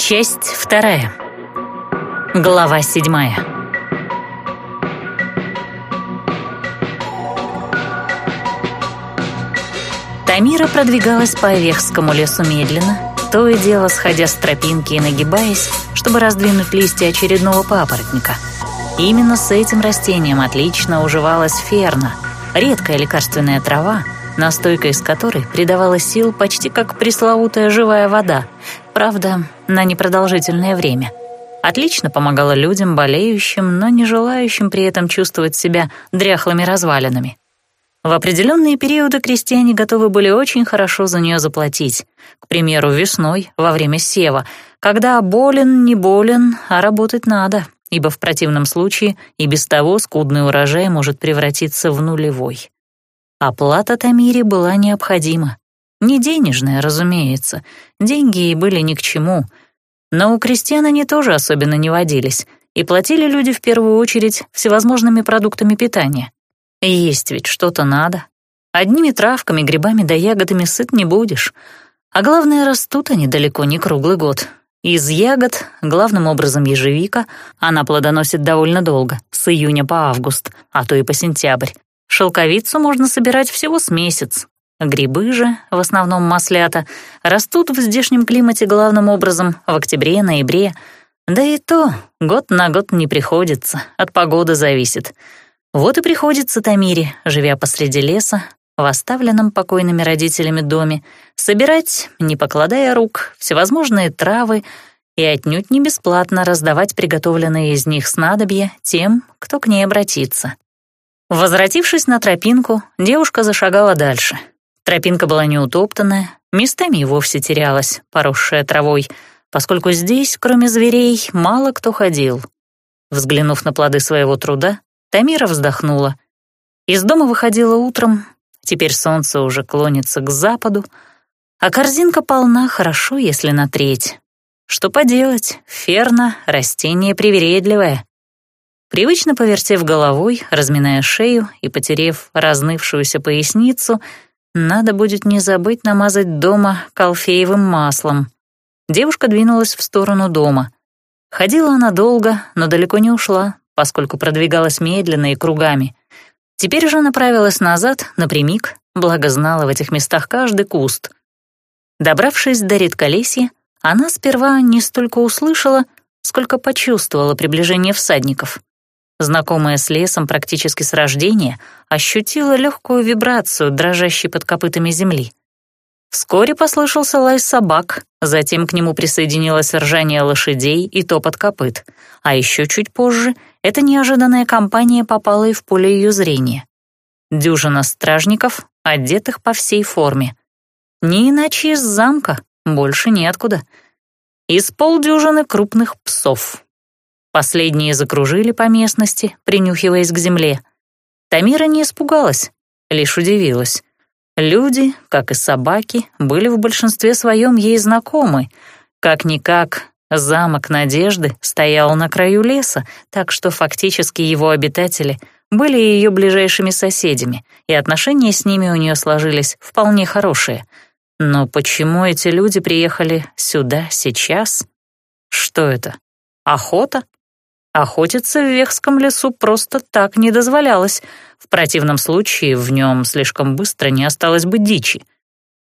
Часть вторая. Глава седьмая. Тамира продвигалась по Овехскому лесу медленно, то и дело сходя с тропинки и нагибаясь, чтобы раздвинуть листья очередного папоротника. Именно с этим растением отлично уживалась ферна, редкая лекарственная трава, настойка из которой придавала сил почти как пресловутая живая вода, правда, на непродолжительное время. Отлично помогала людям, болеющим, но не желающим при этом чувствовать себя дряхлыми развалинами. В определенные периоды крестьяне готовы были очень хорошо за нее заплатить. К примеру, весной, во время сева, когда болен, не болен, а работать надо, ибо в противном случае и без того скудный урожай может превратиться в нулевой. Оплата Тамире была необходима. Не денежная, разумеется, деньги ей были ни к чему. Но у крестьян они тоже особенно не водились, и платили люди в первую очередь всевозможными продуктами питания. Есть ведь что-то надо. Одними травками, грибами да ягодами сыт не будешь. А главное, растут они далеко не круглый год. Из ягод, главным образом ежевика, она плодоносит довольно долго, с июня по август, а то и по сентябрь. Шелковицу можно собирать всего с месяц. Грибы же, в основном маслята, растут в здешнем климате главным образом в октябре-ноябре. Да и то год на год не приходится, от погоды зависит. Вот и приходится Тамире, живя посреди леса, в оставленном покойными родителями доме, собирать, не покладая рук, всевозможные травы и отнюдь не бесплатно раздавать приготовленные из них снадобья тем, кто к ней обратится. Возвратившись на тропинку, девушка зашагала дальше. Тропинка была неутоптанная, местами и вовсе терялась, поросшая травой, поскольку здесь, кроме зверей, мало кто ходил. Взглянув на плоды своего труда, Тамира вздохнула. Из дома выходила утром, теперь солнце уже клонится к западу, а корзинка полна хорошо, если на треть. Что поделать, ферна — растение привередливое. Привычно повертев головой, разминая шею и потерев разнывшуюся поясницу, надо будет не забыть намазать дома колфеевым маслом. Девушка двинулась в сторону дома. Ходила она долго, но далеко не ушла, поскольку продвигалась медленно и кругами. Теперь же направилась назад, напрямик, благо знала в этих местах каждый куст. Добравшись до редколесья, она сперва не столько услышала, сколько почувствовала приближение всадников знакомая с лесом практически с рождения, ощутила легкую вибрацию, дрожащей под копытами земли. Вскоре послышался лай собак, затем к нему присоединилось ржание лошадей и топот копыт, а еще чуть позже эта неожиданная компания попала и в поле ее зрения. Дюжина стражников, одетых по всей форме. Не иначе из замка, больше неоткуда. Из полдюжины крупных псов, Последние закружили по местности, принюхиваясь к земле. Тамира не испугалась, лишь удивилась. Люди, как и собаки, были в большинстве своем ей знакомы. Как-никак, замок Надежды стоял на краю леса, так что фактически его обитатели были ее ближайшими соседями, и отношения с ними у нее сложились вполне хорошие. Но почему эти люди приехали сюда сейчас? Что это? Охота? Охотиться в Вехском лесу просто так не дозволялось, в противном случае в нем слишком быстро не осталось бы дичи.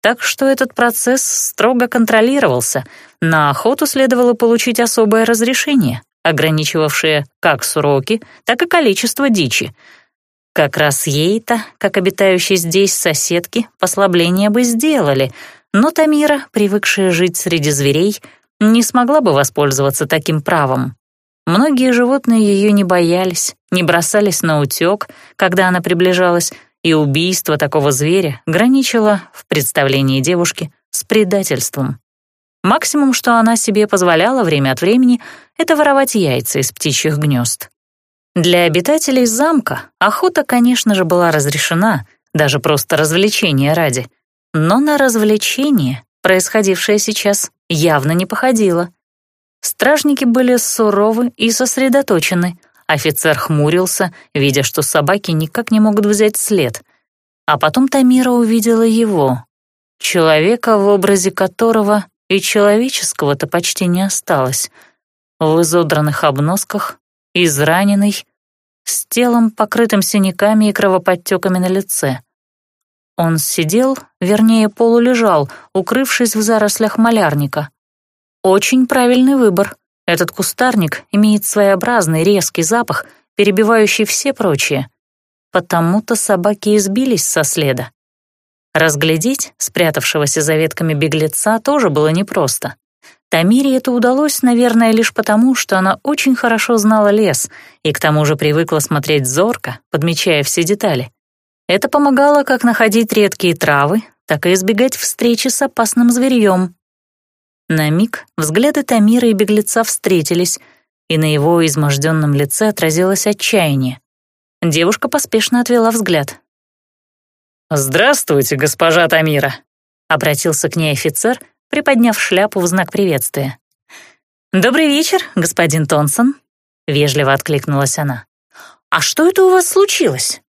Так что этот процесс строго контролировался, на охоту следовало получить особое разрешение, ограничивавшее как сроки, так и количество дичи. Как раз ей-то, как обитающей здесь соседки, послабление бы сделали, но Тамира, привыкшая жить среди зверей, не смогла бы воспользоваться таким правом. Многие животные ее не боялись, не бросались на утек, когда она приближалась, и убийство такого зверя граничило, в представлении девушки, с предательством. Максимум, что она себе позволяла время от времени, это воровать яйца из птичьих гнезд. Для обитателей замка охота, конечно же, была разрешена, даже просто развлечение ради. Но на развлечение, происходившее сейчас, явно не походило — Стражники были суровы и сосредоточены. Офицер хмурился, видя, что собаки никак не могут взять след. А потом Тамира увидела его, человека, в образе которого и человеческого-то почти не осталось. В изодранных обносках, израненный, с телом, покрытым синяками и кровоподтеками на лице. Он сидел, вернее, полулежал, укрывшись в зарослях малярника. Очень правильный выбор. Этот кустарник имеет своеобразный резкий запах, перебивающий все прочие. Потому-то собаки избились со следа. Разглядеть спрятавшегося за ветками беглеца тоже было непросто. Тамире это удалось, наверное, лишь потому, что она очень хорошо знала лес и к тому же привыкла смотреть зорко, подмечая все детали. Это помогало как находить редкие травы, так и избегать встречи с опасным зверьем. На миг взгляды Тамира и беглеца встретились, и на его изможденном лице отразилось отчаяние. Девушка поспешно отвела взгляд. «Здравствуйте, госпожа Тамира», — обратился к ней офицер, приподняв шляпу в знак приветствия. «Добрый вечер, господин Тонсон», — вежливо откликнулась она. «А что это у вас случилось?»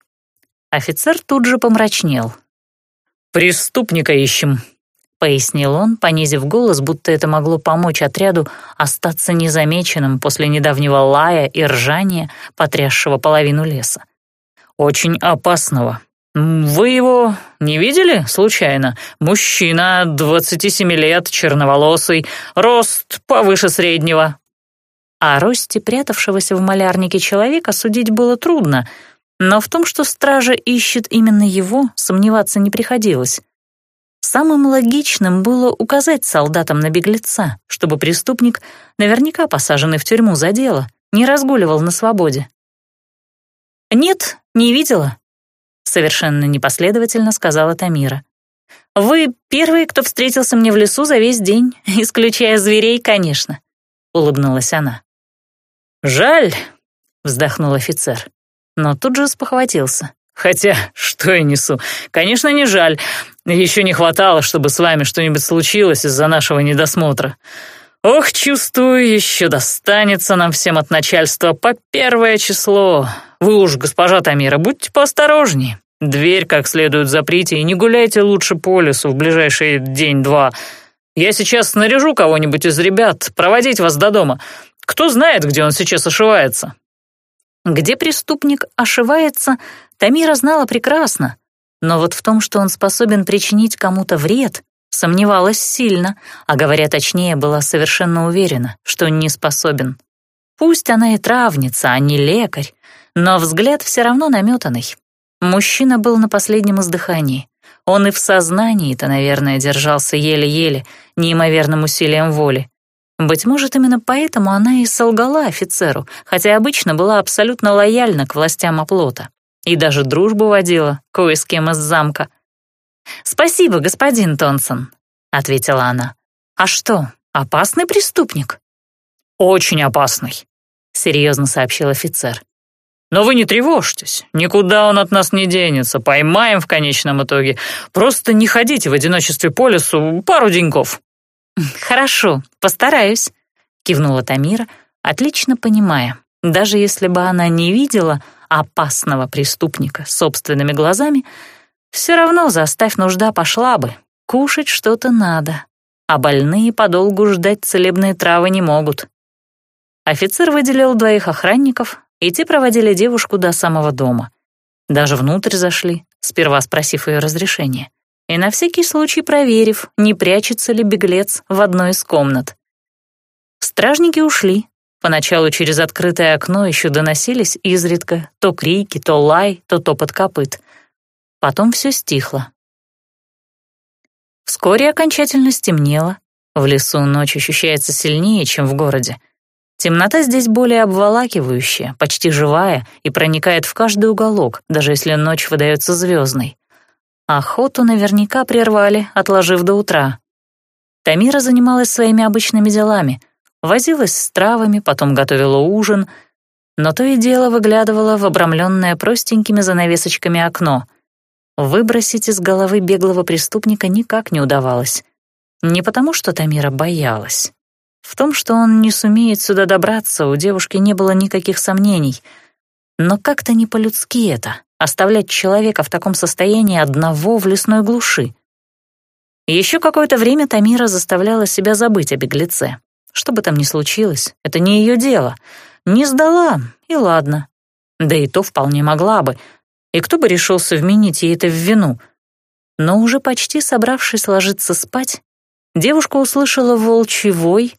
Офицер тут же помрачнел. «Преступника ищем», — пояснил он, понизив голос, будто это могло помочь отряду остаться незамеченным после недавнего лая и ржания, потрясшего половину леса. «Очень опасного, «Вы его не видели, случайно? Мужчина, 27 лет, черноволосый, рост повыше среднего». О росте прятавшегося в малярнике человека судить было трудно, но в том, что стража ищет именно его, сомневаться не приходилось. Самым логичным было указать солдатам на беглеца, чтобы преступник, наверняка посаженный в тюрьму за дело, не разгуливал на свободе. «Нет, не видела», совершенно непоследовательно сказала Тамира. «Вы первый, кто встретился мне в лесу за весь день, исключая зверей, конечно», — улыбнулась она. «Жаль», — вздохнул офицер, но тут же спохватился. «Хотя, что я несу? Конечно, не жаль. Еще не хватало, чтобы с вами что-нибудь случилось из-за нашего недосмотра. Ох, чувствую, еще достанется нам всем от начальства по первое число. Вы уж, госпожа Тамира, будьте поосторожнее. Дверь как следует заприте и не гуляйте лучше по лесу в ближайший день-два. Я сейчас снаряжу кого-нибудь из ребят проводить вас до дома. Кто знает, где он сейчас ошивается». Где преступник ошивается, Тамира знала прекрасно. Но вот в том, что он способен причинить кому-то вред, сомневалась сильно, а говоря точнее, была совершенно уверена, что не способен. Пусть она и травница, а не лекарь, но взгляд все равно наметанный. Мужчина был на последнем издыхании. Он и в сознании-то, наверное, держался еле-еле, неимоверным усилием воли. Быть может, именно поэтому она и солгала офицеру, хотя обычно была абсолютно лояльна к властям оплота. И даже дружбу водила кое с кем из замка. «Спасибо, господин Тонсон», — ответила она. «А что, опасный преступник?» «Очень опасный», — серьезно сообщил офицер. Но вы не тревожьтесь, никуда он от нас не денется, поймаем в конечном итоге. Просто не ходите в одиночестве по лесу пару деньков». «Хорошо, постараюсь», — кивнула Тамира, отлично понимая, даже если бы она не видела опасного преступника собственными глазами, все равно заставь нужда пошла бы, кушать что-то надо, а больные подолгу ждать целебные травы не могут. Офицер выделил двоих охранников, и те проводили девушку до самого дома. Даже внутрь зашли, сперва спросив ее разрешения, и на всякий случай проверив, не прячется ли беглец в одной из комнат. Стражники ушли. Поначалу через открытое окно еще доносились изредка то крики, то лай, то топот копыт. Потом все стихло. Вскоре окончательно стемнело. В лесу ночь ощущается сильнее, чем в городе. Темнота здесь более обволакивающая, почти живая и проникает в каждый уголок, даже если ночь выдается звездной. Охоту наверняка прервали, отложив до утра. Тамира занималась своими обычными делами, возилась с травами, потом готовила ужин, но то и дело выглядывала в обрамленное простенькими занавесочками окно. Выбросить из головы беглого преступника никак не удавалось. Не потому, что Тамира боялась. В том, что он не сумеет сюда добраться, у девушки не было никаких сомнений. Но как-то не по-людски это — оставлять человека в таком состоянии одного в лесной глуши. Еще какое-то время Тамира заставляла себя забыть о беглеце. Что бы там ни случилось, это не ее дело. Не сдала, и ладно. Да и то вполне могла бы. И кто бы решился вменить ей это в вину? Но уже почти собравшись ложиться спать, девушка услышала волчий вой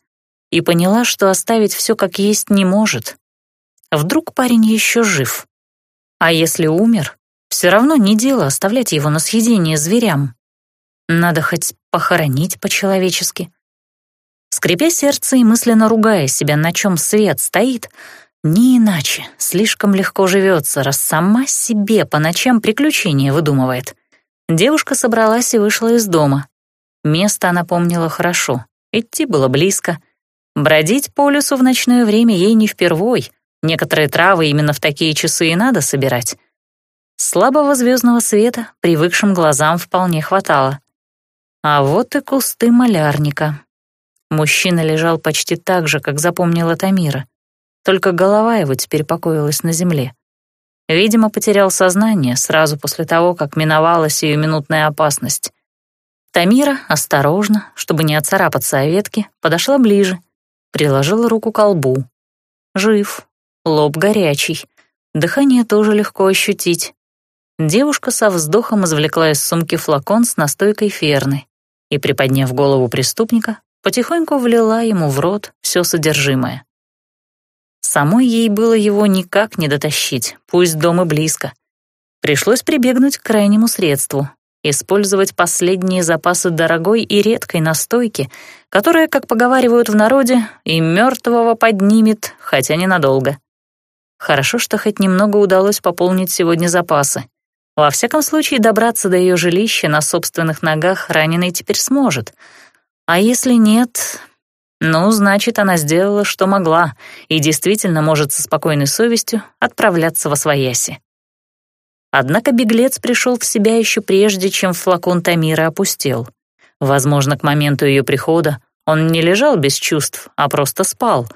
и поняла, что оставить все как есть не может. Вдруг парень еще жив. А если умер, все равно не дело оставлять его на съедение зверям. Надо хоть похоронить по-человечески. Скрипя сердце и мысленно ругая себя, на чем свет стоит, не иначе, слишком легко живется, раз сама себе по ночам приключения выдумывает. Девушка собралась и вышла из дома. Место она помнила хорошо, идти было близко. Бродить по лесу в ночное время ей не впервой, некоторые травы именно в такие часы и надо собирать. Слабого звездного света привыкшим глазам вполне хватало. А вот и кусты малярника. Мужчина лежал почти так же, как запомнила Тамира. Только голова его теперь покоилась на земле. Видимо, потерял сознание сразу после того, как миновала сиюминутная опасность. Тамира осторожно, чтобы не отцарапаться о ветке, подошла ближе, приложила руку к колбу. Жив, лоб горячий, дыхание тоже легко ощутить. Девушка со вздохом извлекла из сумки флакон с настойкой ферны и, приподняв голову преступника, потихоньку влила ему в рот все содержимое. Самой ей было его никак не дотащить, пусть дом и близко. Пришлось прибегнуть к крайнему средству — использовать последние запасы дорогой и редкой настойки, которая, как поговаривают в народе, и мертвого поднимет, хотя ненадолго. Хорошо, что хоть немного удалось пополнить сегодня запасы. Во всяком случае, добраться до ее жилища на собственных ногах раненый теперь сможет. А если нет, ну, значит, она сделала, что могла, и действительно может со спокойной совестью отправляться во свояси. Однако беглец пришел в себя еще прежде, чем флакон Тамира опустел. Возможно, к моменту ее прихода он не лежал без чувств, а просто спал.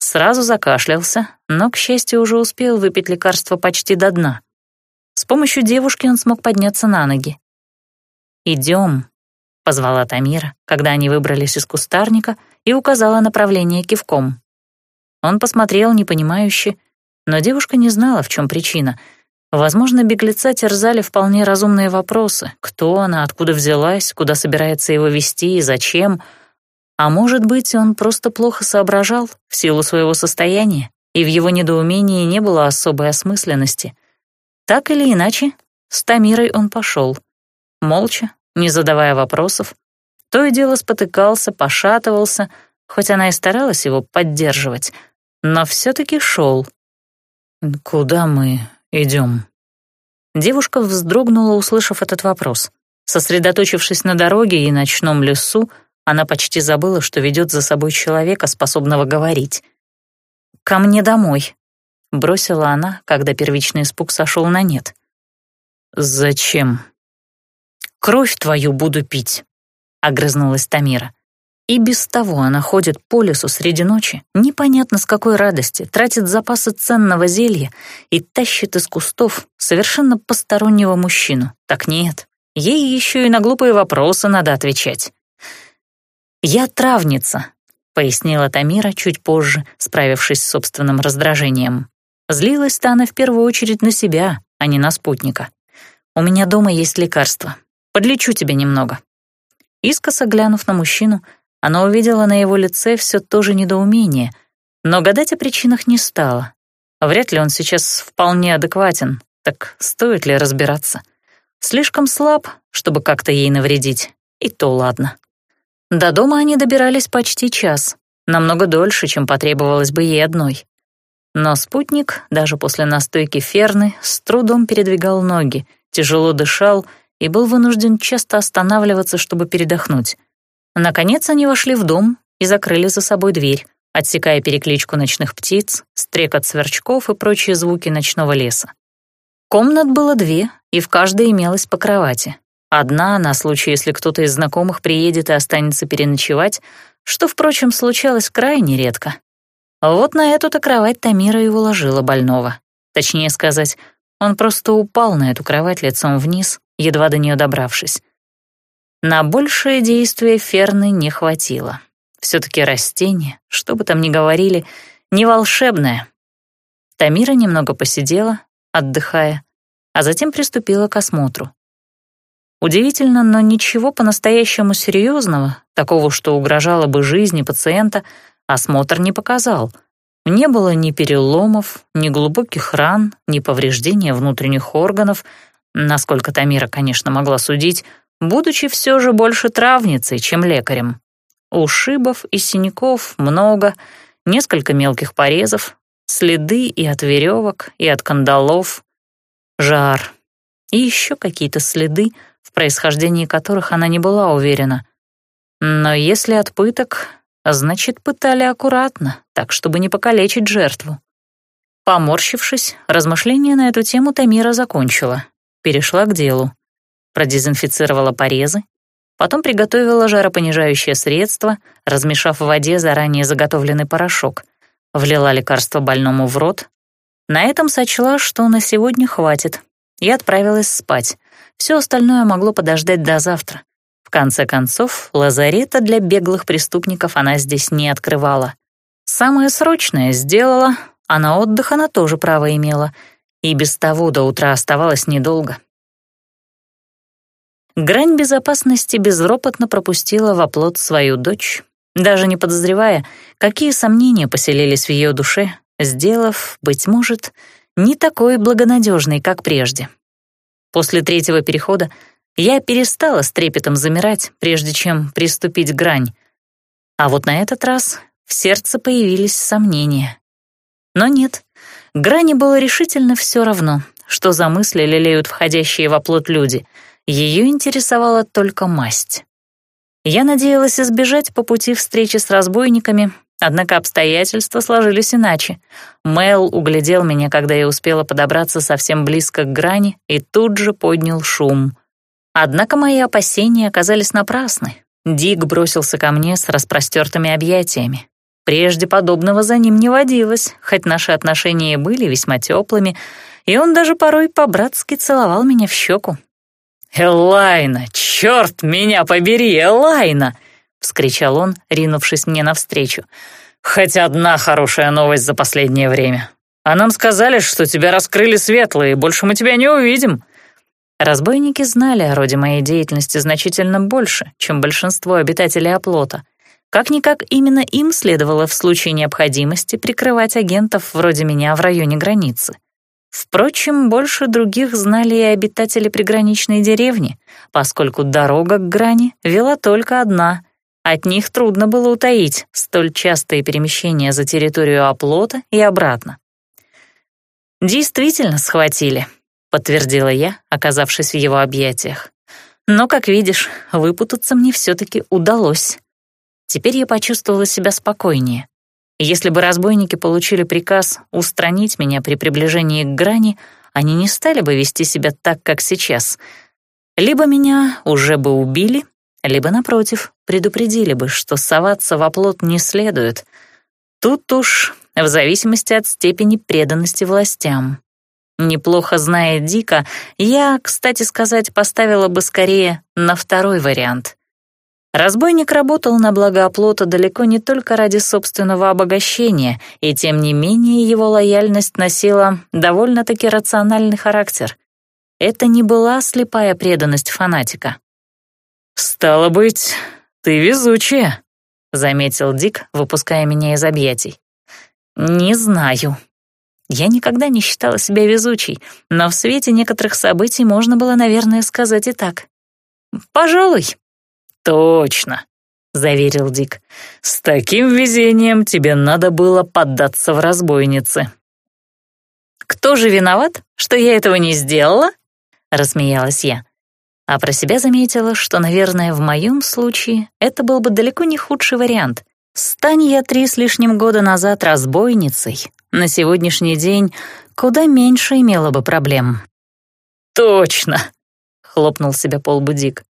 Сразу закашлялся, но, к счастью, уже успел выпить лекарство почти до дна. С помощью девушки он смог подняться на ноги. «Идем», — позвала Тамира, когда они выбрались из кустарника и указала направление кивком. Он посмотрел непонимающе, но девушка не знала, в чем причина. Возможно, беглеца терзали вполне разумные вопросы. Кто она, откуда взялась, куда собирается его вести и зачем. А может быть, он просто плохо соображал в силу своего состояния, и в его недоумении не было особой осмысленности — так или иначе, с Тамирой он пошел. Молча, не задавая вопросов, то и дело спотыкался, пошатывался, хоть она и старалась его поддерживать, но все-таки шел. «Куда мы идем?» Девушка вздрогнула, услышав этот вопрос. Сосредоточившись на дороге и ночном лесу, она почти забыла, что ведет за собой человека, способного говорить. «Ко мне домой», — бросила она, когда первичный испуг сошел на нет. «Зачем?» «Кровь твою буду пить», — огрызнулась Тамира. И без того она ходит по лесу среди ночи, непонятно с какой радости, тратит запасы ценного зелья и тащит из кустов совершенно постороннего мужчину. Так нет, ей еще и на глупые вопросы надо отвечать. «Я травница», — пояснила Тамира чуть позже, справившись с собственным раздражением. Злилась-то она в первую очередь на себя, а не на спутника. «У меня дома есть лекарство. Подлечу тебе немного». Искоса глянув на мужчину, она увидела на его лице все то же недоумение, но гадать о причинах не стала. Вряд ли он сейчас вполне адекватен, так стоит ли разбираться? Слишком слаб, чтобы как-то ей навредить, и то ладно. До дома они добирались почти час, намного дольше, чем потребовалось бы ей одной. Но спутник, даже после настойки ферны, с трудом передвигал ноги, тяжело дышал и был вынужден часто останавливаться, чтобы передохнуть. Наконец они вошли в дом и закрыли за собой дверь, отсекая перекличку ночных птиц, стрекот сверчков и прочие звуки ночного леса. Комнат было две, и в каждой имелась по кровати. Одна на случай, если кто-то из знакомых приедет и останется переночевать, что, впрочем, случалось крайне редко. Вот на эту-то кровать Тамира и уложила больного. Точнее сказать, он просто упал на эту кровать лицом вниз, едва до нее добравшись. На большее действие Ферны не хватило. Все-таки растение, что бы там ни говорили, не волшебное. Тамира немного посидела, отдыхая, а затем приступила к осмотру. Удивительно, но ничего по-настоящему серьезного, такого, что угрожало бы жизни пациента, осмотр не показал. Не было ни переломов, ни глубоких ран, ни повреждения внутренних органов, насколько Тамира, конечно, могла судить, будучи все же больше травницей, чем лекарем. Ушибов и синяков много, несколько мелких порезов, следы и от веревок, и от кандалов, жар, и еще какие-то следы, в происхождении которых она не была уверена. Но если от пыток, значит, пытали аккуратно, так, чтобы не покалечить жертву. Поморщившись, размышления на эту тему Тамира закончила, перешла к делу, продезинфицировала порезы, потом приготовила жаропонижающее средство, размешав в воде заранее заготовленный порошок, влила лекарство больному в рот. На этом сочла, что на сегодня хватит, и отправилась спать. Все остальное могло подождать до завтра. В конце концов, лазарета для беглых преступников она здесь не открывала. Самое срочное сделала, а на отдых она тоже право имела, и без того до утра оставалось недолго. Грань безопасности безропотно пропустила в оплот свою дочь, даже не подозревая, какие сомнения поселились в ее душе, сделав, быть может, не такой благонадежной, как прежде. После третьего перехода я перестала с трепетом замирать, прежде чем приступить грань. А вот на этот раз в сердце появились сомнения. Но нет, грани было решительно все равно, что за мысли лелеют входящие в оплот люди. Ее интересовала только масть. Я надеялась избежать по пути встречи с разбойниками, однако обстоятельства сложились иначе. Мэл углядел меня, когда я успела подобраться совсем близко к грани, и тут же поднял шум — Однако мои опасения оказались напрасны. Дик бросился ко мне с распростертыми объятиями. Прежде подобного за ним не водилось, хоть наши отношения были весьма теплыми, и он даже порой по-братски целовал меня в щеку. «Элайна, черт меня побери, Элайна!» — вскричал он, ринувшись мне навстречу. «Хоть одна хорошая новость за последнее время. А нам сказали, что тебя раскрыли светлые, и больше мы тебя не увидим». Разбойники знали о роде моей деятельности значительно больше, чем большинство обитателей оплота. Как-никак именно им следовало в случае необходимости прикрывать агентов вроде меня в районе границы. Впрочем, больше других знали и обитатели приграничной деревни, поскольку дорога к грани вела только одна. От них трудно было утаить столь частые перемещения за территорию оплота и обратно. Действительно схватили, — подтвердила я, оказавшись в его объятиях. «Но, как видишь, выпутаться мне все-таки удалось. Теперь я почувствовала себя спокойнее. Если бы разбойники получили приказ устранить меня при приближении к грани, они не стали бы вести себя так, как сейчас. Либо меня уже бы убили, либо, напротив, предупредили бы, что соваться в оплот не следует. Тут уж в зависимости от степени преданности властям. Неплохо зная Дика, я, кстати сказать, поставила бы скорее на второй вариант. Разбойник работал на благо оплота далеко не только ради собственного обогащения, и тем не менее его лояльность носила довольно-таки рациональный характер. Это не была слепая преданность фанатика. «Стало быть, ты везучая», — заметил Дик, выпуская меня из объятий. «Не знаю», я никогда не считала себя везучей, но в свете некоторых событий можно было, наверное, сказать и так. «Пожалуй». «Точно», — заверил Дик. «С таким везением тебе надо было поддаться в разбойницы». «Кто же виноват, что я этого не сделала?» — рассмеялась я. А про себя заметила, что, наверное, в моем случае это был бы далеко не худший вариант. Стань я три с лишним года назад разбойницей, на сегодняшний день куда меньше имела бы проблем. «Точно!» — хлопнул себя полбудик.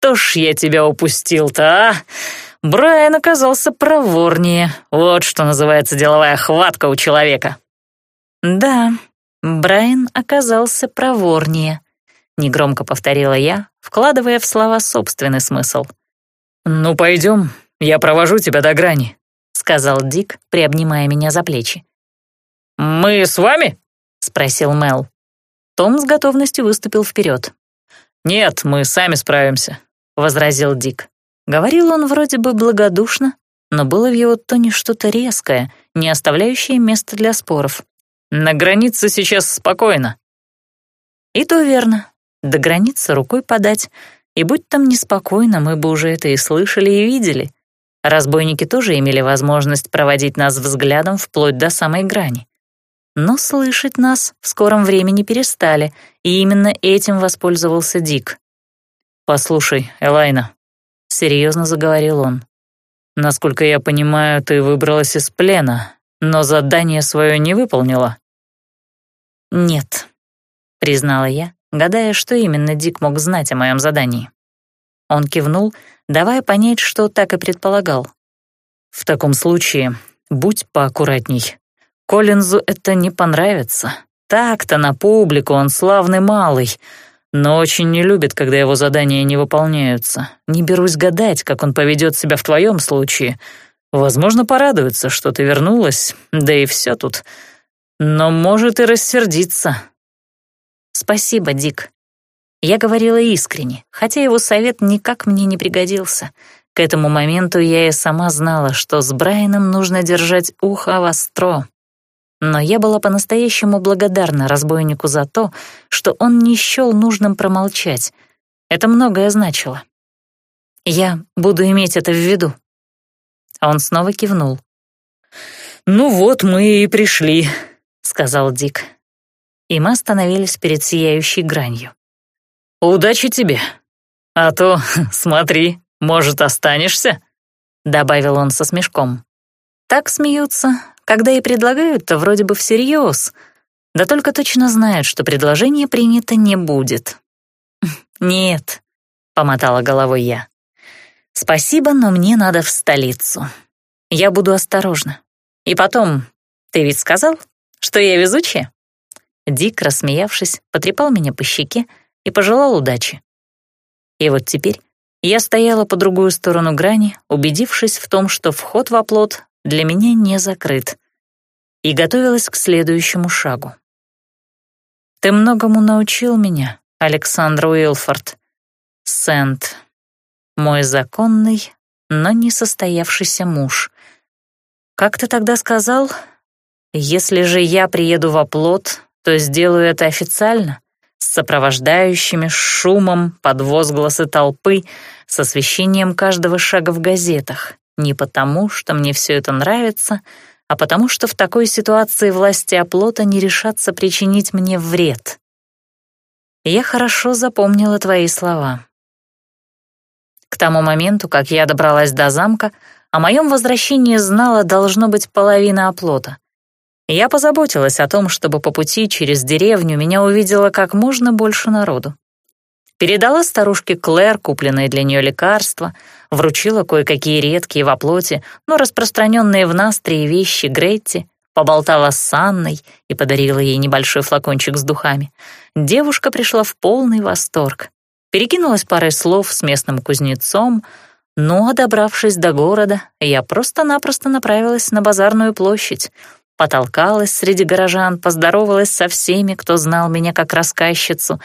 «Что ж я тебя упустил-то, а? Брайан оказался проворнее. Вот что называется деловая хватка у человека». «Да, Брайан оказался проворнее», — негромко повторила я, вкладывая в слова собственный смысл. «Ну, пойдем, я провожу тебя до грани», — сказал Дик, приобнимая меня за плечи. «Мы с вами?» — спросил Мел. Том с готовностью выступил вперед. «Нет, мы сами справимся», — возразил Дик. Говорил он вроде бы благодушно, но было в его тоне что-то резкое, не оставляющее места для споров. «На границе сейчас спокойно». И то верно. До границы рукой подать, и будь там неспокойно, мы бы уже это и слышали, и видели. Разбойники тоже имели возможность проводить нас взглядом вплоть до самой грани. Но слышать нас в скором времени перестали, и именно этим воспользовался Дик. «Послушай, Элайна», — серьезно заговорил он, «насколько я понимаю, ты выбралась из плена, но задание свое не выполнила». «Нет», — признала я, гадая, что именно Дик мог знать о моем задании. Он кивнул, давая понять, что так и предполагал. «В таком случае будь поаккуратней. Коллинзу это не понравится. Так-то на публику он славный малый, но очень не любит, когда его задания не выполняются. Не берусь гадать, как он поведет себя в твоем случае. Возможно, порадуется, что ты вернулась, да и все тут. Но может и рассердиться». «Спасибо, Дик», я говорила искренне, хотя его совет никак мне не пригодился. К этому моменту я и сама знала, что с Брайаном нужно держать ухо востро. Но я была по-настоящему благодарна разбойнику за то, что он не счел нужным промолчать. Это многое значило. Я буду иметь это в виду. Он снова кивнул. «Ну вот мы и пришли», — сказал Дик. И мы остановились перед сияющей гранью. «Удачи тебе. А то, смотри, может, останешься?» — добавил он со смешком. Так смеются, когда и предлагают-то вроде бы всерьез, да только точно знают, что предложение принято не будет. «Нет», — помотала головой я. «Спасибо, но мне надо в столицу. Я буду осторожна. И потом, ты ведь сказал, что я везучая?» Дик, рассмеявшись, потрепал меня по щеке, и пожелал удачи. И вот теперь я стояла по другую сторону грани, убедившись в том, что вход в оплот для меня не закрыт, и готовилась к следующему шагу. «Ты многому научил меня, Александр Уилфорд. Сент, мой законный, но не состоявшийся муж. Как ты тогда сказал? Если же я приеду в оплот, то сделаю это официально?» с сопровождающими, шумом, под возгласы толпы, с освещением каждого шага в газетах. Не потому, что мне все это нравится, а потому что в такой ситуации власти оплота не решатся причинить мне вред. Я хорошо запомнила твои слова. К тому моменту, как я добралась до замка, о моем возвращении знала должно быть половина оплота — я позаботилась о том, чтобы по пути через деревню меня увидело как можно больше народу. Передала старушке Клэр купленные для нее лекарства, вручила кое-какие редкие во плоти, но распространенные в Настрии вещи Гретти, поболтала с Анной и подарила ей небольшой флакончик с духами. Девушка пришла в полный восторг. Перекинулась парой слов с местным кузнецом, но, добравшись до города, я просто-напросто направилась на базарную площадь — потолкалась среди горожан, поздоровалась со всеми, кто знал меня как рассказчицу,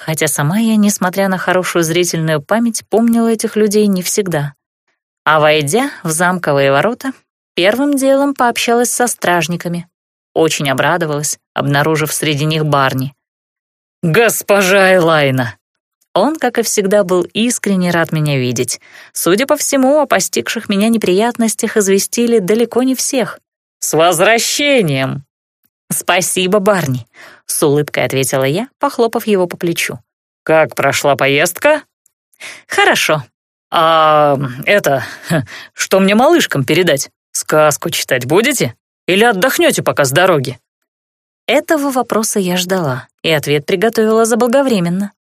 хотя сама я, несмотря на хорошую зрительную память, помнила этих людей не всегда. А войдя в замковые ворота, первым делом пообщалась со стражниками. Очень обрадовалась, обнаружив среди них Барни. «Госпожа Элайна!» Он, как и всегда, был искренне рад меня видеть. Судя по всему, о постигших меня неприятностях известили далеко не всех. «С возвращением!» «Спасибо, Барни», — с улыбкой ответила я, похлопав его по плечу. «Как прошла поездка?» «Хорошо». «А это, что мне малышкам передать? Сказку читать будете? Или отдохнете пока с дороги?» Этого вопроса я ждала, и ответ приготовила заблаговременно.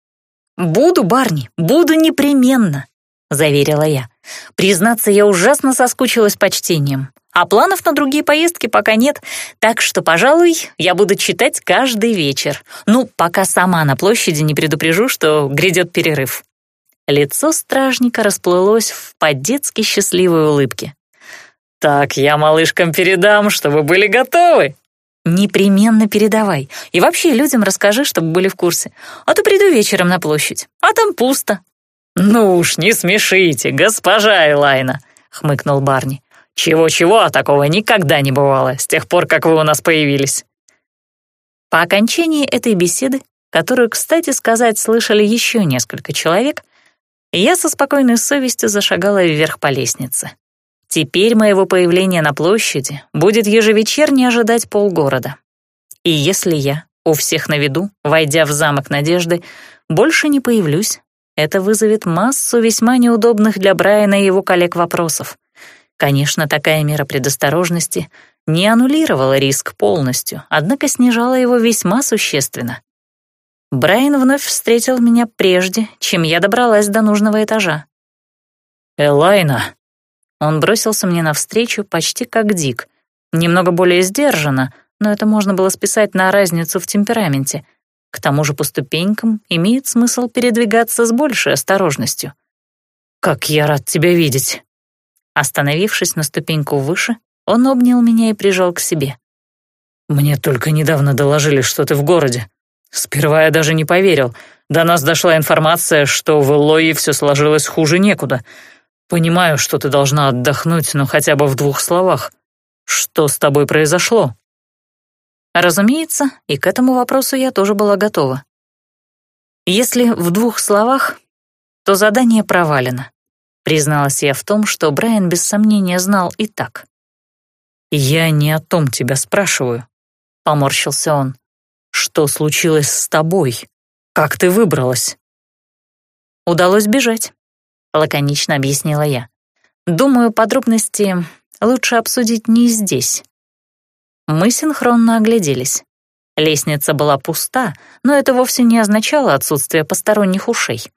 «Буду, Барни, буду непременно», — заверила я. Признаться, я ужасно соскучилась по чтениям. А планов на другие поездки пока нет, так что, пожалуй, я буду читать каждый вечер. Ну, пока сама на площади не предупрежу, что грядет перерыв. Лицо стражника расплылось в по-детски счастливой улыбке. «Так я малышкам передам, чтобы были готовы». «Непременно передавай. И вообще людям расскажи, чтобы были в курсе. А то приду вечером на площадь, а там пусто». «Ну уж не смешите, госпожа Элайна», — хмыкнул Барни. «Чего-чего, а такого никогда не бывало с тех пор, как вы у нас появились». По окончании этой беседы, которую, кстати сказать, слышали еще несколько человек, я со спокойной совестью зашагала вверх по лестнице. Теперь моего появления на площади будет ежевечерне ожидать полгорода. И если я, у всех на виду, войдя в замок Надежды, больше не появлюсь, это вызовет массу весьма неудобных для Брайана и его коллег вопросов. Конечно, такая мера предосторожности не аннулировала риск полностью, однако снижала его весьма существенно. Брайан вновь встретил меня прежде, чем я добралась до нужного этажа. «Элайна!» Он бросился мне навстречу почти как Дик. Немного более сдержанно, но это можно было списать на разницу в темпераменте. К тому же по ступенькам имеет смысл передвигаться с большей осторожностью. «Как я рад тебя видеть!» Остановившись на ступеньку выше, он обнял меня и прижал к себе. «Мне только недавно доложили, что ты в городе. Сперва я даже не поверил. До нас дошла информация, что в Эллое все сложилось хуже некуда. Понимаю, что ты должна отдохнуть, но хотя бы в двух словах. Что с тобой произошло?» Разумеется, и к этому вопросу я тоже была готова. Если в двух словах, то задание провалено. Призналась я в том, что Брайан без сомнения знал и так. «Я не о том тебя спрашиваю», — поморщился он. «Что случилось с тобой? Как ты выбралась?» «Удалось бежать», — лаконично объяснила я. «Думаю, подробности лучше обсудить не здесь». Мы синхронно огляделись. Лестница была пуста, но это вовсе не означало отсутствие посторонних ушей.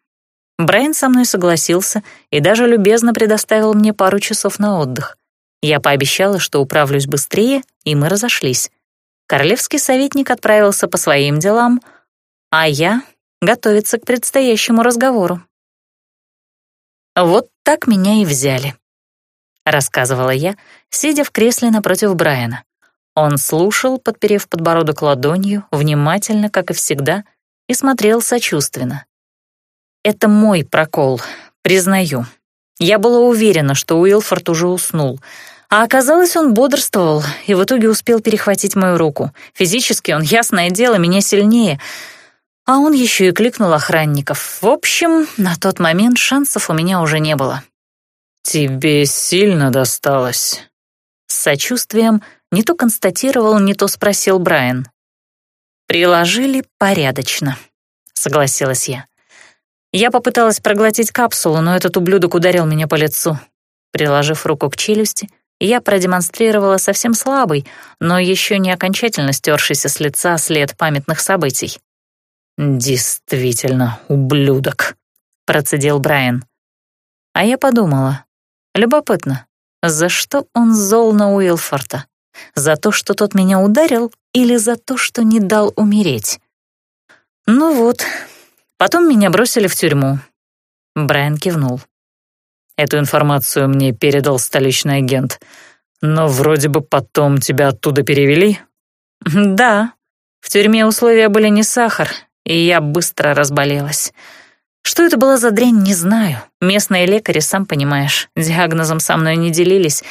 Брайан со мной согласился и даже любезно предоставил мне пару часов на отдых. Я пообещала, что управлюсь быстрее, и мы разошлись. Королевский советник отправился по своим делам, а я — готовиться к предстоящему разговору. Вот так меня и взяли, — рассказывала я, сидя в кресле напротив Брайана. Он слушал, подперев подбородок ладонью, внимательно, как и всегда, и смотрел сочувственно. «Это мой прокол, признаю. Я была уверена, что Уилфорд уже уснул, а оказалось, он бодрствовал и в итоге успел перехватить мою руку. Физически он, ясное дело, меня сильнее — а он еще и кликнул охранников. В общем, на тот момент шансов у меня уже не было. «Тебе сильно досталось?» С сочувствием не то констатировал, не то спросил Брайан. «Приложили порядочно», — согласилась я. Я попыталась проглотить капсулу, но этот ублюдок ударил меня по лицу. Приложив руку к челюсти, я продемонстрировала совсем слабый, но еще не окончательно стершийся с лица след памятных событий. «Действительно, ублюдок», — процедил Брайан. А я подумала, любопытно, за что он зол на Уилфорта? За то, что тот меня ударил, или за то, что не дал умереть? Ну вот, потом меня бросили в тюрьму. Брайан кивнул. Эту информацию мне передал столичный агент. Но вроде бы потом тебя оттуда перевели? Да, в тюрьме условия были не сахар, и я быстро разболелась. Что это была за дрянь, не знаю. Местные лекари, сам понимаешь, диагнозом со мной не делились.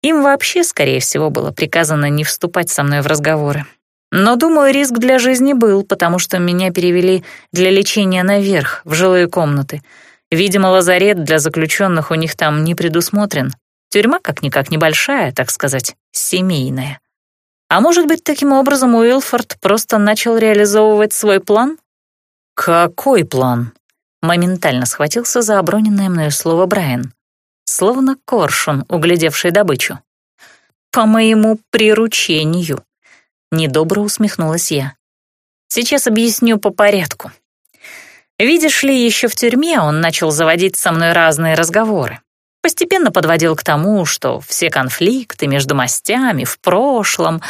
Им вообще, скорее всего, было приказано не вступать со мной в разговоры. Но, думаю, риск для жизни был, потому что меня перевели для лечения наверх, в жилые комнаты. Видимо, лазарет для заключенных у них там не предусмотрен. Тюрьма как-никак небольшая, так сказать, семейная. А может быть, таким образом Уилфорд просто начал реализовывать свой план? «Какой план?» Моментально схватился за оброненное мною слово Брайан. Словно коршун, углядевший добычу. «По моему приручению», — недобро усмехнулась я. «Сейчас объясню по порядку. Видишь ли, еще в тюрьме он начал заводить со мной разные разговоры постепенно подводил к тому, что все конфликты между мастями в прошлом,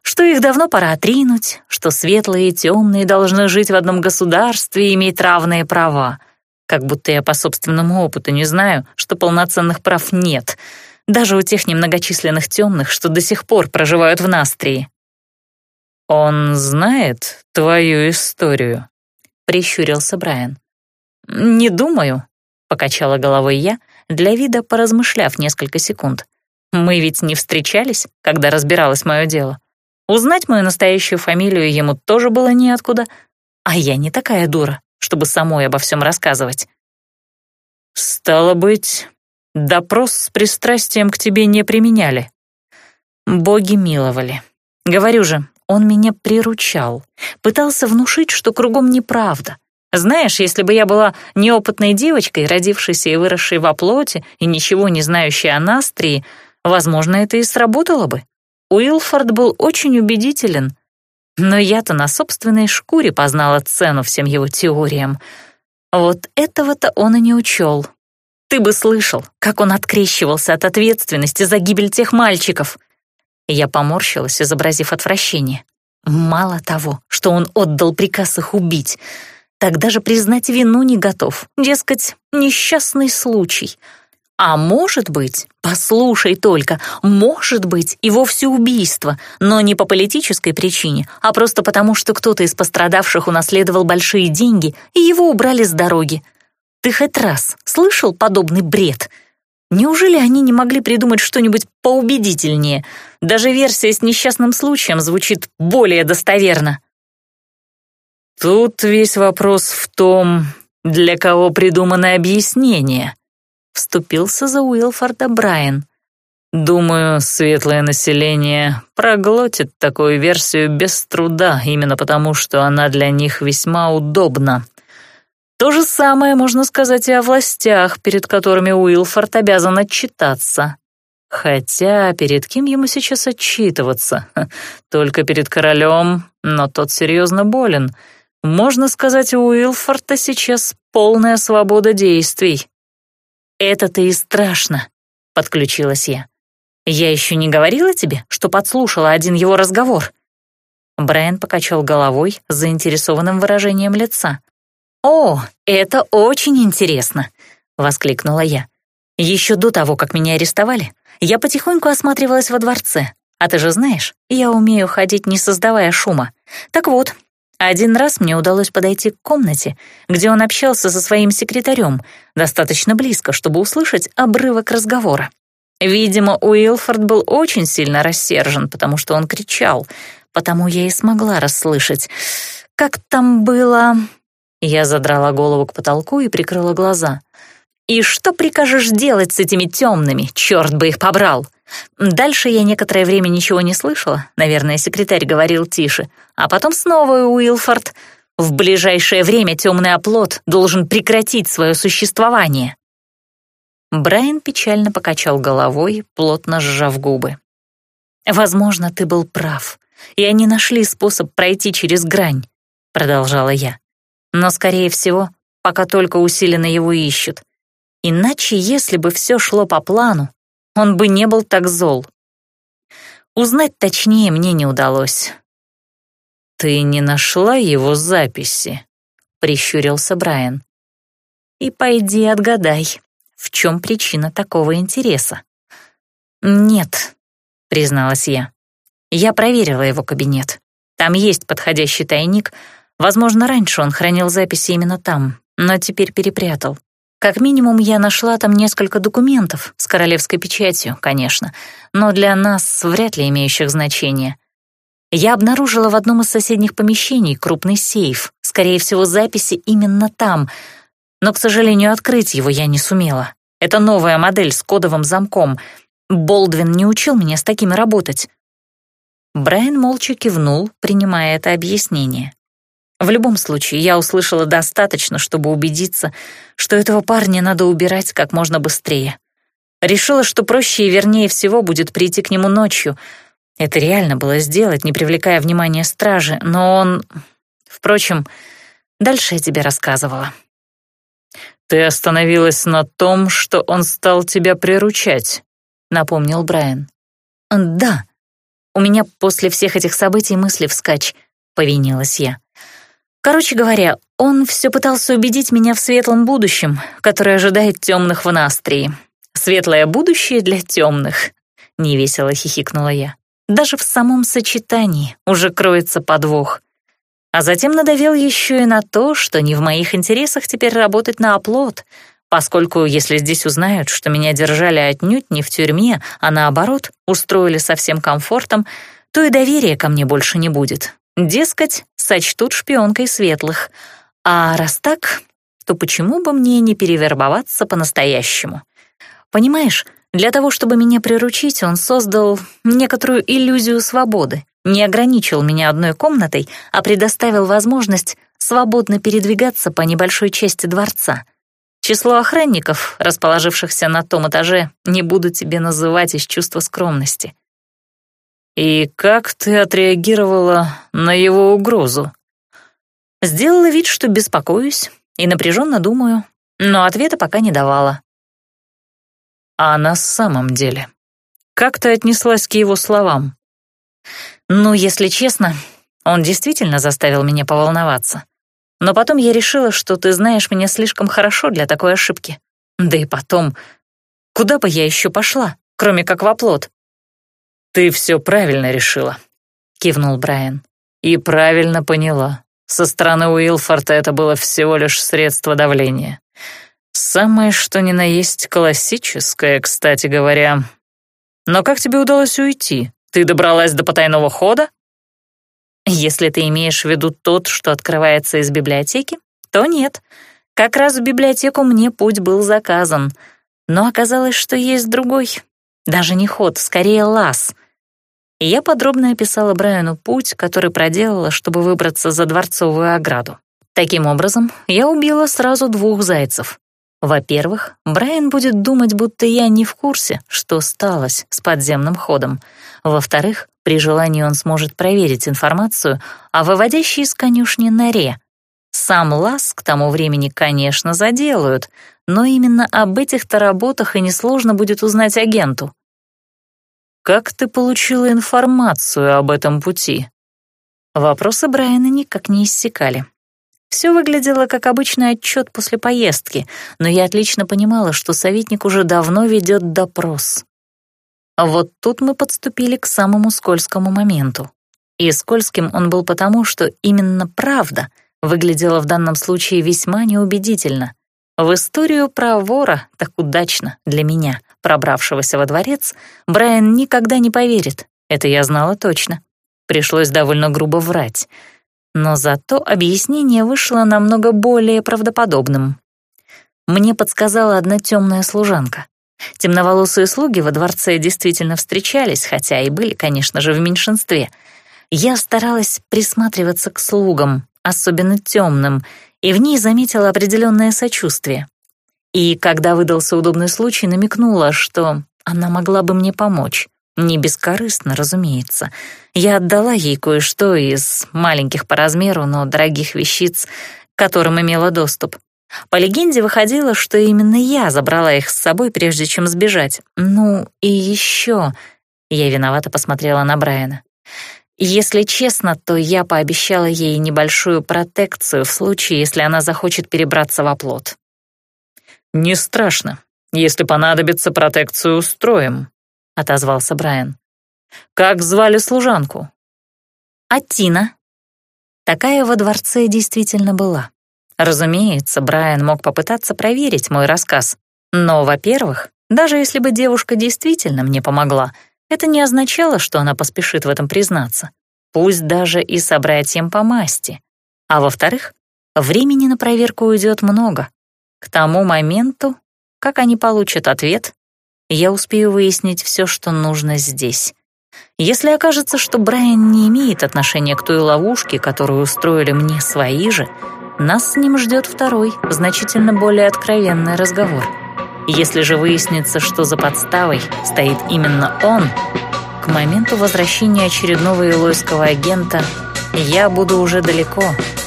что их давно пора отринуть, что светлые и темные должны жить в одном государстве и иметь равные права. Как будто я по собственному опыту не знаю, что полноценных прав нет, даже у тех немногочисленных темных, что до сих пор проживают в Настрии. «Он знает твою историю?» — прищурился Брайан. «Не думаю», — покачала головой я, для вида поразмышляв несколько секунд. «Мы ведь не встречались, когда разбиралось мое дело. Узнать мою настоящую фамилию ему тоже было неоткуда, а я не такая дура, чтобы самой обо всем рассказывать». «Стало быть, допрос с пристрастием к тебе не применяли?» «Боги миловали. Говорю же, он меня приручал, пытался внушить, что кругом неправда. Знаешь, если бы я была неопытной девочкой, родившейся и выросшей во плоти, и ничего не знающей о Настрии, возможно, это и сработало бы. Уилфорд был очень убедителен. Но я-то на собственной шкуре познала цену всем его теориям. Вот этого-то он и не учел. Ты бы слышал, как он открещивался от ответственности за гибель тех мальчиков — я поморщилась, изобразив отвращение. Мало того, что он отдал приказ их убить, так даже признать вину не готов. Дескать, несчастный случай. А может быть, послушай только, может быть и вовсе убийство, но не по политической причине, а просто потому, что кто-то из пострадавших унаследовал большие деньги и его убрали с дороги. Ты хоть раз слышал подобный бред — Неужели они не могли придумать что-нибудь поубедительнее? Даже версия с несчастным случаем звучит более достоверно. Тут весь вопрос в том, для кого придумано объяснение. Вступился за Уилфорда Брайан. Думаю, светлое население проглотит такую версию без труда, именно потому, что она для них весьма удобна. То же самое можно сказать и о властях, перед которыми Уилфорд обязан отчитаться. Хотя перед кем ему сейчас отчитываться? Только перед королем, но тот серьезно болен. Можно сказать, у Уилфорта сейчас полная свобода действий. «Это-то и страшно», — подключилась я. «Я еще не говорила тебе, что подслушала один его разговор?» Брайан покачал головой с заинтересованным выражением лица. «О, это очень интересно!» — воскликнула я. «Еще до того, как меня арестовали, я потихоньку осматривалась во дворце. А ты же знаешь, я умею ходить, не создавая шума. Так вот, один раз мне удалось подойти к комнате, где он общался со своим секретарем, достаточно близко, чтобы услышать обрывок разговора. Видимо, Уилфорд был очень сильно рассержен, потому что он кричал, потому я и смогла расслышать. Как там было... Я задрала голову к потолку и прикрыла глаза. «И что прикажешь делать с этими темными? Черт бы их побрал!» Дальше я некоторое время ничего не слышала, наверное, секретарь говорил тише, а потом снова Уилфорд. В ближайшее время темный оплот должен прекратить свое существование. Брайан печально покачал головой, плотно сжав губы. «Возможно, ты был прав, и они нашли способ пройти через грань», — продолжала я. Но, скорее всего, пока только усиленно его ищут. Иначе, если бы все шло по плану, он бы не был так зол. Узнать точнее мне не удалось. «Ты не нашла его записи?» — прищурился Брайан. «И пойди отгадай, в чем причина такого интереса?» «Нет», — призналась я. «Я проверила его кабинет. Там есть подходящий тайник, Возможно, раньше он хранил записи именно там, но теперь перепрятал. Как минимум, я нашла там несколько документов, с королевской печатью, конечно, но для нас вряд ли имеющих значение. Я обнаружила в одном из соседних помещений крупный сейф, скорее всего, записи именно там, но, к сожалению, открыть его я не сумела. Это новая модель с кодовым замком. Болдвин не учил меня с такими работать. Брайан молча кивнул, принимая это объяснение. В любом случае, я услышала достаточно, чтобы убедиться, что этого парня надо убирать как можно быстрее. Решила, что проще и вернее всего будет прийти к нему ночью. Это реально было сделать, не привлекая внимания стражи, но он... Впрочем, дальше я тебе рассказывала. «Ты остановилась на том, что он стал тебя приручать», — напомнил Брайан. «Да. У меня после всех этих событий мысли вскачь», — повинилась я. Короче говоря, Он все пытался убедить меня в светлом будущем, которое ожидает темных в Настрии. Светлое будущее для темных, — невесело хихикнула я. Даже в самом сочетании уже кроется подвох. А затем надавил еще и на то, что не в моих интересах теперь работать на оплот, поскольку если здесь узнают, что меня держали отнюдь не в тюрьме, а наоборот, устроили со всем комфортом, то и доверия ко мне больше не будет. Дескать, сочтут шпионкой светлых. А раз так, то почему бы мне не перевербоваться по-настоящему? Понимаешь, для того, чтобы меня приручить, он создал некоторую иллюзию свободы, не ограничил меня одной комнатой, а предоставил возможность свободно передвигаться по небольшой части дворца. Число охранников, расположившихся на том этаже, не буду тебе называть из чувства скромности. «И как ты отреагировала на его угрозу?» Сделала вид, что беспокоюсь и напряженно думаю, но ответа пока не давала. А на самом деле? Как ты отнеслась к его словам? Ну, если честно, он действительно заставил меня поволноваться. Но потом я решила, что ты знаешь меня слишком хорошо для такой ошибки. Да и потом, куда бы я еще пошла, кроме как в оплот? «Ты все правильно решила», — кивнул Брайан. «И правильно поняла. Со стороны Уилфорта это было всего лишь средство давления. Самое что ни на есть классическое, кстати говоря. Но как тебе удалось уйти? Ты добралась до потайного хода? Если ты имеешь в виду тот, что открывается из библиотеки, то нет. Как раз в библиотеку мне путь был заказан. Но оказалось, что есть другой. Даже не ход, скорее лаз. И я подробно описала Брайану путь, который проделала, чтобы выбраться за дворцовую ограду. Таким образом, я убила сразу двух зайцев. Во-первых, Брайан будет думать, будто я не в курсе, что сталось с подземным ходом. Во-вторых, при желании он сможет проверить информацию о выводящей из конюшни норе. Сам лаз к тому времени, конечно, заделают, но именно об этих-то работах и несложно будет узнать агенту. «Как ты получила информацию об этом пути?» Вопросы Брайана никак не иссякали. Все выглядело как обычный отчет после поездки, но я отлично понимала, что советник уже давно ведет допрос. А вот тут мы подступили к самому скользкому моменту. И скользким он был потому, что именно правда выглядела в данном случае весьма неубедительно. В историю про вора, так удачно для меня, пробравшегося во дворец, Брайан никогда не поверит, это я знала точно. Пришлось довольно грубо врать — но зато объяснение вышло намного более правдоподобным. Мне подсказала одна темная служанка. Темноволосые слуги во дворце действительно встречались, хотя и были, конечно же, в меньшинстве. Я старалась присматриваться к слугам, особенно темным, и в ней заметила определенное сочувствие. И когда выдался удобный случай, намекнула, что она могла бы мне помочь. Не бескорыстно, разумеется. Я отдала ей кое-что из маленьких по размеру, но дорогих вещиц, к которым имела доступ. По легенде выходило, что именно я забрала их с собой, прежде чем сбежать. Ну и еще... Я виновато посмотрела на Брайана. Если честно, то я пообещала ей небольшую протекцию в случае, если она захочет перебраться в оплот. «Не страшно. Если понадобится, протекцию устроим», — отозвался Брайан. «Как звали служанку?» «Аттина». Такая во дворце действительно была. Разумеется, Брайан мог попытаться проверить мой рассказ. Но, во-первых, даже если бы девушка действительно мне помогла, это не означало, что она поспешит в этом признаться. Пусть даже и собратьям по масти. А во-вторых, времени на проверку уйдет много. К тому моменту, как они получат ответ, я успею выяснить все, что нужно здесь. Если окажется, что Брайан не имеет отношения к той ловушке, которую устроили мне свои же, нас с ним ждет второй, значительно более откровенный разговор. Если же выяснится, что за подставой стоит именно он, к моменту возвращения очередного илойского агента я буду уже далеко —